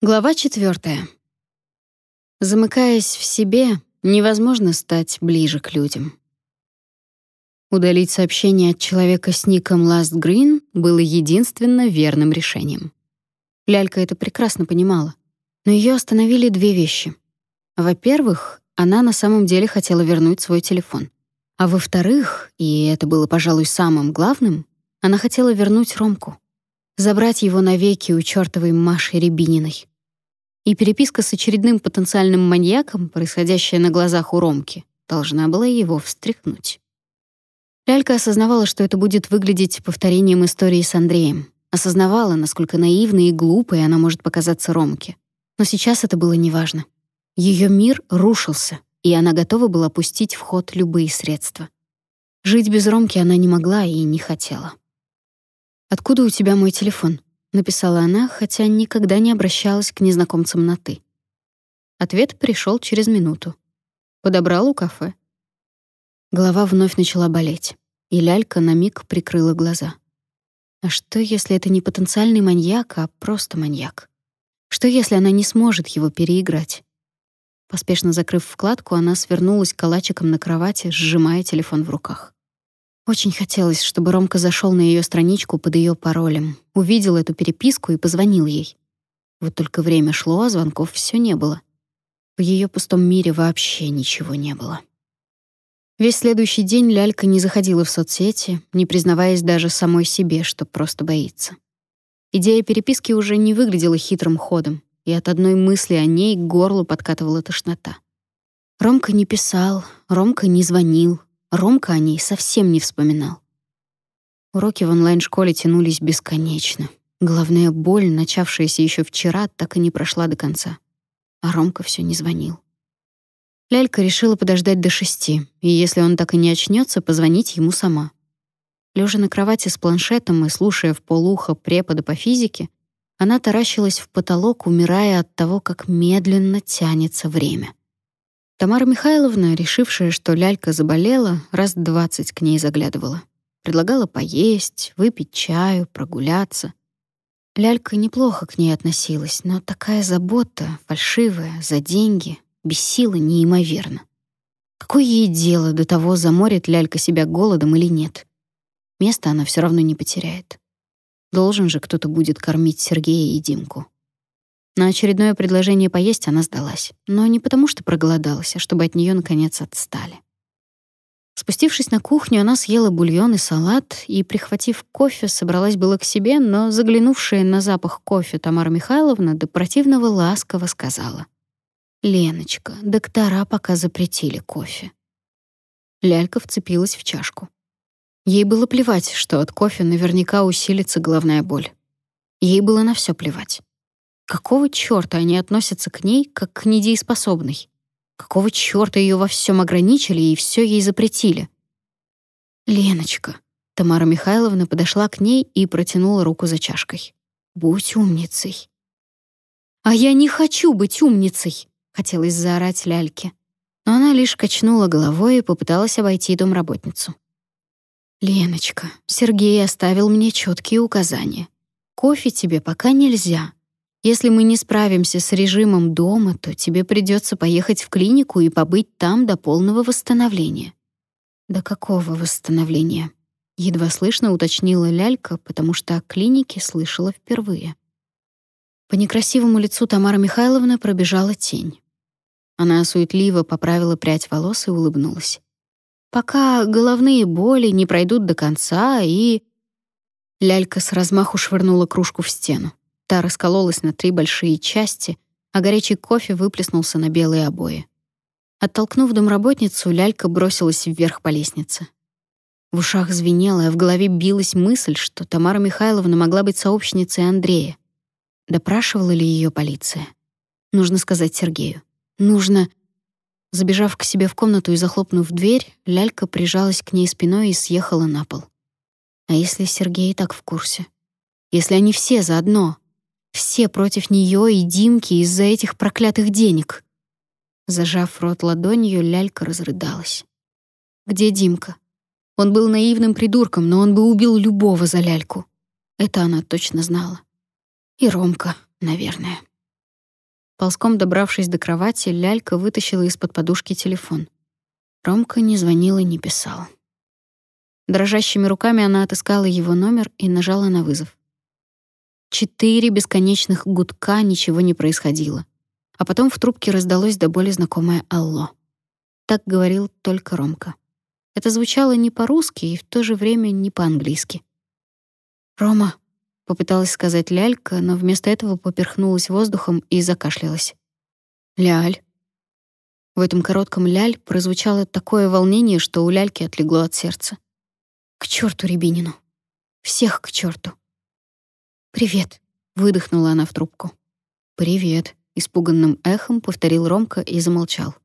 Глава четвертая. Замыкаясь в себе, невозможно стать ближе к людям. Удалить сообщение от человека с ником Last Green было единственно верным решением. Лялька это прекрасно понимала, но ее остановили две вещи. Во-первых, она на самом деле хотела вернуть свой телефон. А во-вторых, и это было, пожалуй, самым главным, она хотела вернуть Ромку забрать его навеки у чёртовой Маши Рябининой. И переписка с очередным потенциальным маньяком, происходящая на глазах у Ромки, должна была его встряхнуть. Лялька осознавала, что это будет выглядеть повторением истории с Андреем. Осознавала, насколько наивной и глупой она может показаться Ромке. Но сейчас это было неважно. Ее мир рушился, и она готова была пустить в ход любые средства. Жить без Ромки она не могла и не хотела. «Откуда у тебя мой телефон?» — написала она, хотя никогда не обращалась к незнакомцам на «ты». Ответ пришел через минуту. Подобрал у кафе. Голова вновь начала болеть, и лялька на миг прикрыла глаза. А что, если это не потенциальный маньяк, а просто маньяк? Что, если она не сможет его переиграть? Поспешно закрыв вкладку, она свернулась калачиком на кровати, сжимая телефон в руках. Очень хотелось, чтобы Ромка зашел на ее страничку под ее паролем, увидел эту переписку и позвонил ей. Вот только время шло, а звонков все не было. В ее пустом мире вообще ничего не было. Весь следующий день Лялька не заходила в соцсети, не признаваясь даже самой себе, что просто боится. Идея переписки уже не выглядела хитрым ходом, и от одной мысли о ней к горлу подкатывала тошнота. Ромка не писал, Ромка не звонил, Ромка о ней совсем не вспоминал. Уроки в онлайн-школе тянулись бесконечно. Главная боль, начавшаяся еще вчера, так и не прошла до конца. А Ромка все не звонил. Лялька решила подождать до шести, и если он так и не очнется, позвонить ему сама. Лежа на кровати с планшетом и слушая в полухо препода по физике, она таращилась в потолок, умирая от того, как медленно тянется время. Тамара Михайловна, решившая, что лялька заболела, раз двадцать к ней заглядывала. Предлагала поесть, выпить чаю, прогуляться. Лялька неплохо к ней относилась, но такая забота, фальшивая, за деньги, бесила неимоверно. Какое ей дело до того, заморит лялька себя голодом или нет? Место она все равно не потеряет. Должен же кто-то будет кормить Сергея и Димку. На очередное предложение поесть она сдалась, но не потому, что проголодалась, а чтобы от нее наконец отстали. Спустившись на кухню, она съела бульон и салат и, прихватив кофе, собралась было к себе, но заглянувшая на запах кофе Тамара Михайловна до противного ласково сказала: "Леночка, доктора пока запретили кофе". Лялька вцепилась в чашку. Ей было плевать, что от кофе наверняка усилится головная боль. Ей было на все плевать. Какого чёрта они относятся к ней как к недееспособной? Какого чёрта её во всем ограничили и всё ей запретили? Леночка. Тамара Михайловна подошла к ней и протянула руку за чашкой. Будь умницей. А я не хочу быть умницей, хотелось заорать Ляльке. Но она лишь качнула головой и попыталась обойти домработницу. Леночка, Сергей оставил мне чёткие указания. Кофе тебе пока нельзя, если мы не справимся с режимом дома, то тебе придется поехать в клинику и побыть там до полного восстановления. До какого восстановления? Едва слышно уточнила Лялька, потому что о клинике слышала впервые. По некрасивому лицу Тамары Михайловны пробежала тень. Она суетливо поправила прядь волос и улыбнулась. Пока головные боли не пройдут до конца и Лялька с размаху швырнула кружку в стену. Та раскололась на три большие части, а горячий кофе выплеснулся на белые обои. Оттолкнув домработницу, лялька бросилась вверх по лестнице. В ушах звенело, а в голове билась мысль, что Тамара Михайловна могла быть сообщницей Андрея. Допрашивала ли ее полиция? Нужно сказать Сергею. Нужно... Забежав к себе в комнату и захлопнув дверь, лялька прижалась к ней спиной и съехала на пол. А если Сергей так в курсе? Если они все заодно? Все против нее и Димки из-за этих проклятых денег. Зажав рот ладонью, лялька разрыдалась. Где Димка? Он был наивным придурком, но он бы убил любого за ляльку. Это она точно знала. И Ромка, наверное. Ползком добравшись до кровати, Лялька вытащила из-под подушки телефон. Ромка не звонил и не писал. Дрожащими руками она отыскала его номер и нажала на вызов. Четыре бесконечных гудка, ничего не происходило. А потом в трубке раздалось до боли знакомое «Алло». Так говорил только Ромка. Это звучало не по-русски и в то же время не по-английски. «Рома», — попыталась сказать Лялька, но вместо этого поперхнулась воздухом и закашлялась. «Ляль». В этом коротком «ляль» прозвучало такое волнение, что у Ляльки отлегло от сердца. «К черту Рябинину! Всех к черту! «Привет», — выдохнула она в трубку. «Привет», — испуганным эхом повторил Ромка и замолчал.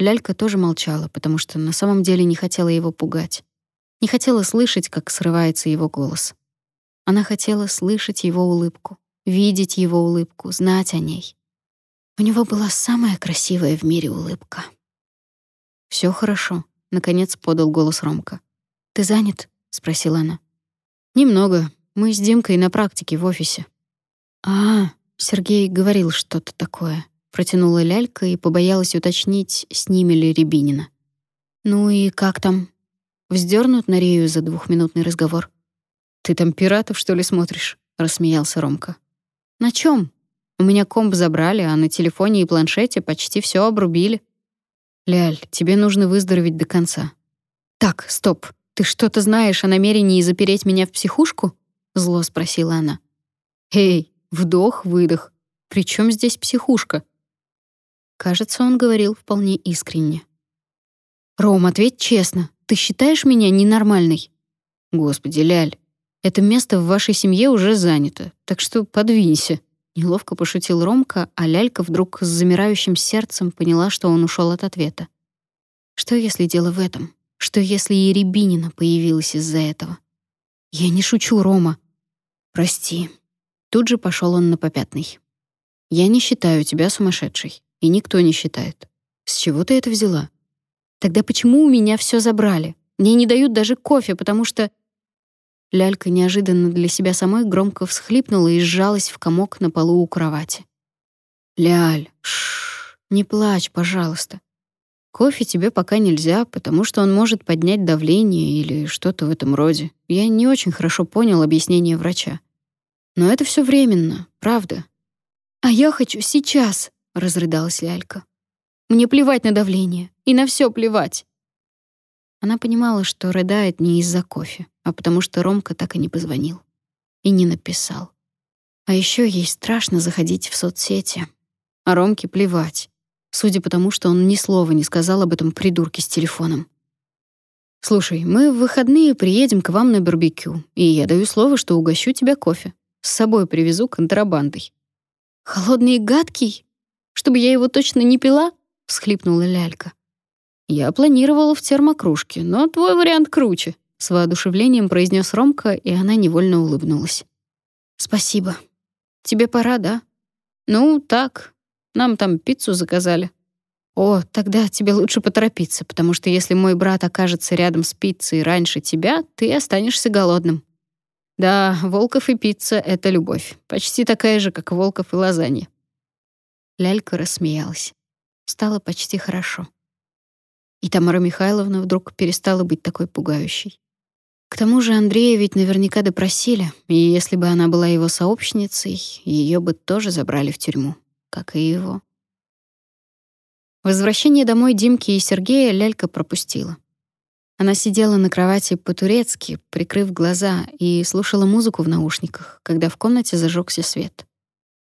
Лялька тоже молчала, потому что на самом деле не хотела его пугать. Не хотела слышать, как срывается его голос. Она хотела слышать его улыбку, видеть его улыбку, знать о ней. У него была самая красивая в мире улыбка. Все хорошо», — наконец подал голос Ромка. «Ты занят?» — спросила она. «Немного. Мы с Димкой на практике в офисе». «А, Сергей говорил что-то такое», Протянула лялька и побоялась уточнить, с ними ли Рябинина. «Ну и как там?» Вздернут на Рею за двухминутный разговор. «Ты там пиратов, что ли, смотришь?» — рассмеялся Ромка. «На чем? У меня комп забрали, а на телефоне и планшете почти все обрубили». «Ляль, тебе нужно выздороветь до конца». «Так, стоп. Ты что-то знаешь о намерении запереть меня в психушку?» — зло спросила она. «Эй, вдох-выдох. При чем здесь психушка?» Кажется, он говорил вполне искренне. «Ром, ответь честно. Ты считаешь меня ненормальной?» «Господи, Ляль, это место в вашей семье уже занято, так что подвинься». Неловко пошутил Ромка, а Лялька вдруг с замирающим сердцем поняла, что он ушел от ответа. Что если дело в этом? Что если и Рябинина появилась из-за этого? Я не шучу, Рома. Прости. Тут же пошел он на попятный. Я не считаю тебя сумасшедшей. И никто не считает. С чего ты это взяла? Тогда почему у меня все забрали? Мне не дают даже кофе, потому что Лялька неожиданно для себя самой громко всхлипнула и сжалась в комок на полу у кровати. Ляль, шш, не плачь, пожалуйста. Кофе тебе пока нельзя, потому что он может поднять давление или что-то в этом роде. Я не очень хорошо понял объяснение врача. Но это все временно, правда. А я хочу сейчас, — разрыдалась Лялька. «Мне плевать на давление, и на все плевать». Она понимала, что рыдает не из-за кофе, а потому что Ромка так и не позвонил. И не написал. А еще ей страшно заходить в соцсети. А Ромке плевать. Судя по тому, что он ни слова не сказал об этом придурке с телефоном. «Слушай, мы в выходные приедем к вам на барбекю, и я даю слово, что угощу тебя кофе. С собой привезу контрабандой». «Холодный и гадкий?» Чтобы я его точно не пила?» — всхлипнула лялька. «Я планировала в термокружке, но твой вариант круче», — с воодушевлением произнес Ромка, и она невольно улыбнулась. «Спасибо. Тебе пора, да?» «Ну, так. Нам там пиццу заказали». «О, тогда тебе лучше поторопиться, потому что если мой брат окажется рядом с пиццей раньше тебя, ты останешься голодным». Да, Волков и пицца — это любовь. Почти такая же, как Волков и лазанья. Лялька рассмеялась. Стало почти хорошо. И Тамара Михайловна вдруг перестала быть такой пугающей. К тому же Андрея ведь наверняка допросили, и если бы она была его сообщницей, ее бы тоже забрали в тюрьму, как и его. Возвращение домой Димки и Сергея Лялька пропустила. Она сидела на кровати по-турецки, прикрыв глаза, и слушала музыку в наушниках, когда в комнате зажегся свет.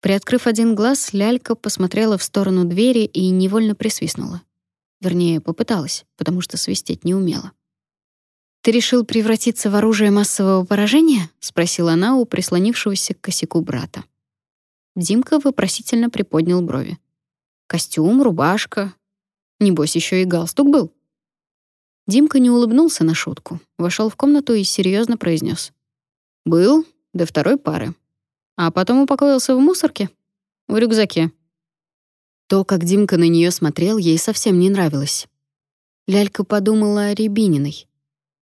Приоткрыв один глаз, лялька посмотрела в сторону двери и невольно присвистнула. Вернее, попыталась, потому что свистеть не умела. «Ты решил превратиться в оружие массового поражения?» — спросила она у прислонившегося к косяку брата. Димка вопросительно приподнял брови. «Костюм, рубашка. Небось, еще и галстук был?» Димка не улыбнулся на шутку, вошел в комнату и серьезно произнес: «Был, до второй пары а потом упокоился в мусорке, в рюкзаке. То, как Димка на нее смотрел, ей совсем не нравилось. Лялька подумала о Рябининой.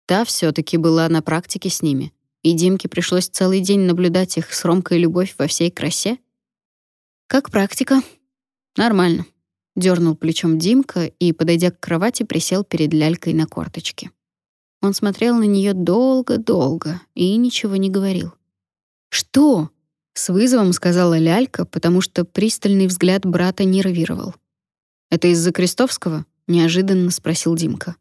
Та все таки была на практике с ними, и Димке пришлось целый день наблюдать их с Ромкой любовь во всей красе. Как практика? Нормально. Дёрнул плечом Димка и, подойдя к кровати, присел перед лялькой на корточки. Он смотрел на неё долго-долго и ничего не говорил. «Что?» — с вызовом сказала лялька, потому что пристальный взгляд брата нервировал. «Это из-за Крестовского?» — неожиданно спросил Димка.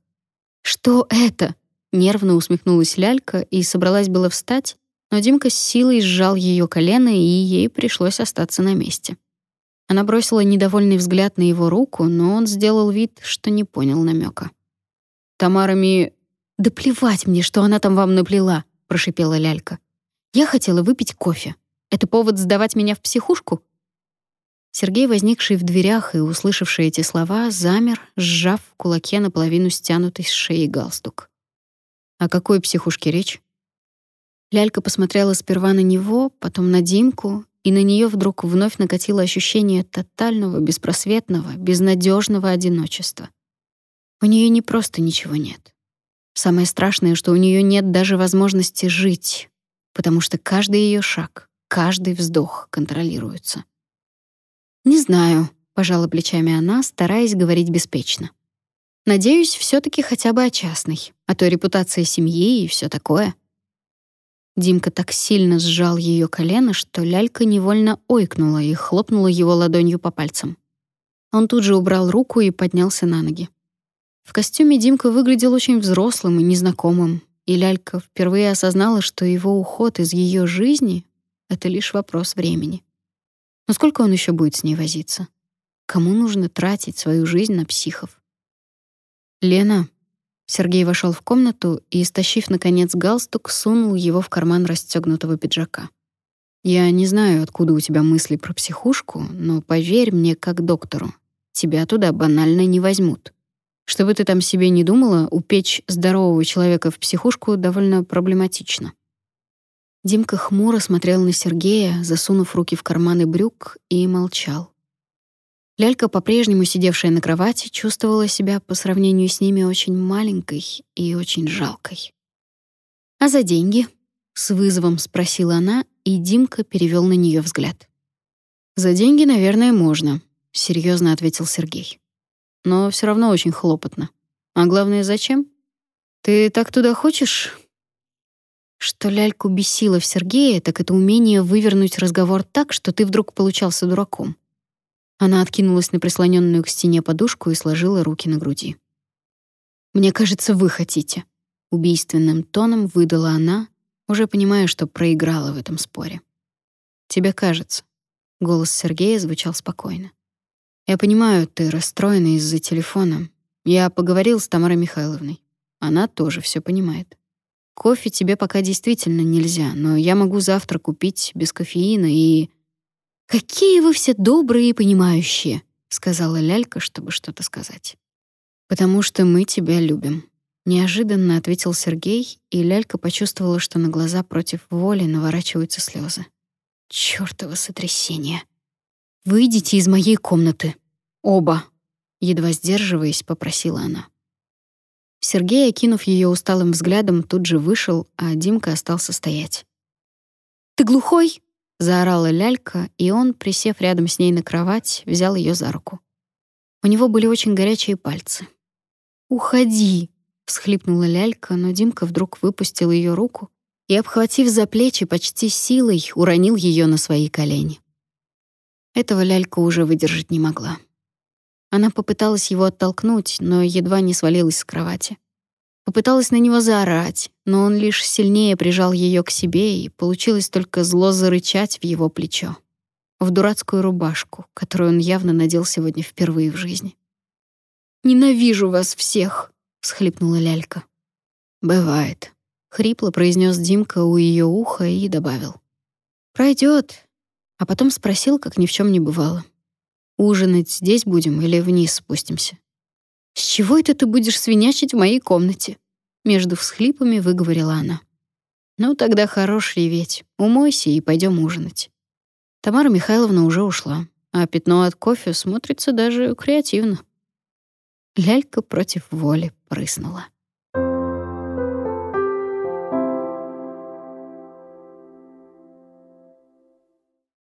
«Что это?» — нервно усмехнулась лялька и собралась было встать, но Димка с силой сжал её колено, и ей пришлось остаться на месте. Она бросила недовольный взгляд на его руку, но он сделал вид, что не понял намека. «Тамара ми...» «Да плевать мне, что она там вам наплела», — прошипела лялька. «Я хотела выпить кофе. Это повод сдавать меня в психушку?» Сергей, возникший в дверях и услышавший эти слова, замер, сжав в кулаке наполовину стянутый с шеи галстук. «О какой психушке речь?» Лялька посмотрела сперва на него, потом на Димку, и на нее вдруг вновь накатило ощущение тотального, беспросветного, безнадежного одиночества. У нее не просто ничего нет. Самое страшное, что у нее нет даже возможности жить, потому что каждый ее шаг, каждый вздох контролируется. «Не знаю», — пожала плечами она, стараясь говорить беспечно. «Надеюсь, все таки хотя бы о частной, а то репутация семьи и все такое». Димка так сильно сжал ее колено, что лялька невольно ойкнула и хлопнула его ладонью по пальцам. Он тут же убрал руку и поднялся на ноги. В костюме Димка выглядел очень взрослым и незнакомым, и лялька впервые осознала, что его уход из ее жизни — это лишь вопрос времени. Но сколько он еще будет с ней возиться? Кому нужно тратить свою жизнь на психов? «Лена», Сергей вошел в комнату и, стащив наконец галстук, сунул его в карман расстегнутого пиджака. Я не знаю, откуда у тебя мысли про психушку, но поверь мне, как доктору, тебя туда банально не возьмут. Что бы ты там себе не думала, упечь здорового человека в психушку довольно проблематично. Димка хмуро смотрел на Сергея, засунув руки в карманы брюк, и молчал. Лялька, по-прежнему сидевшая на кровати, чувствовала себя по сравнению с ними очень маленькой и очень жалкой. «А за деньги?» — с вызовом спросила она, и Димка перевел на нее взгляд. «За деньги, наверное, можно», — серьезно ответил Сергей. «Но все равно очень хлопотно. А главное, зачем? Ты так туда хочешь?» Что ляльку бесило в Сергее, так это умение вывернуть разговор так, что ты вдруг получался дураком. Она откинулась на прислоненную к стене подушку и сложила руки на груди. «Мне кажется, вы хотите», — убийственным тоном выдала она, уже понимая, что проиграла в этом споре. «Тебе кажется». Голос Сергея звучал спокойно. «Я понимаю, ты расстроена из-за телефона. Я поговорил с Тамарой Михайловной. Она тоже все понимает. Кофе тебе пока действительно нельзя, но я могу завтра купить без кофеина и...» «Какие вы все добрые и понимающие», — сказала Лялька, чтобы что-то сказать. «Потому что мы тебя любим», — неожиданно ответил Сергей, и Лялька почувствовала, что на глаза против воли наворачиваются слезы. «Чёртово сотрясение! Выйдите из моей комнаты! Оба!» Едва сдерживаясь, попросила она. Сергей, окинув ее усталым взглядом, тут же вышел, а Димка остался стоять. «Ты глухой?» Заорала лялька, и он, присев рядом с ней на кровать, взял ее за руку. У него были очень горячие пальцы. "Уходи", всхлипнула лялька, но Димка вдруг выпустил ее руку и, обхватив за плечи, почти силой уронил ее на свои колени. Этого лялька уже выдержать не могла. Она попыталась его оттолкнуть, но едва не свалилась с кровати. Попыталась на него заорать, но он лишь сильнее прижал ее к себе, и получилось только зло зарычать в его плечо. В дурацкую рубашку, которую он явно надел сегодня впервые в жизни. «Ненавижу вас всех!» — всхлипнула лялька. «Бывает», — хрипло произнес Димка у ее уха и добавил. Пройдет. А потом спросил, как ни в чем не бывало. «Ужинать здесь будем или вниз спустимся?» «С чего это ты будешь свинячить в моей комнате?» Между всхлипами выговорила она. «Ну, тогда хорош реветь. Умойся и пойдем ужинать». Тамара Михайловна уже ушла, а пятно от кофе смотрится даже креативно. Лялька против воли прыснула.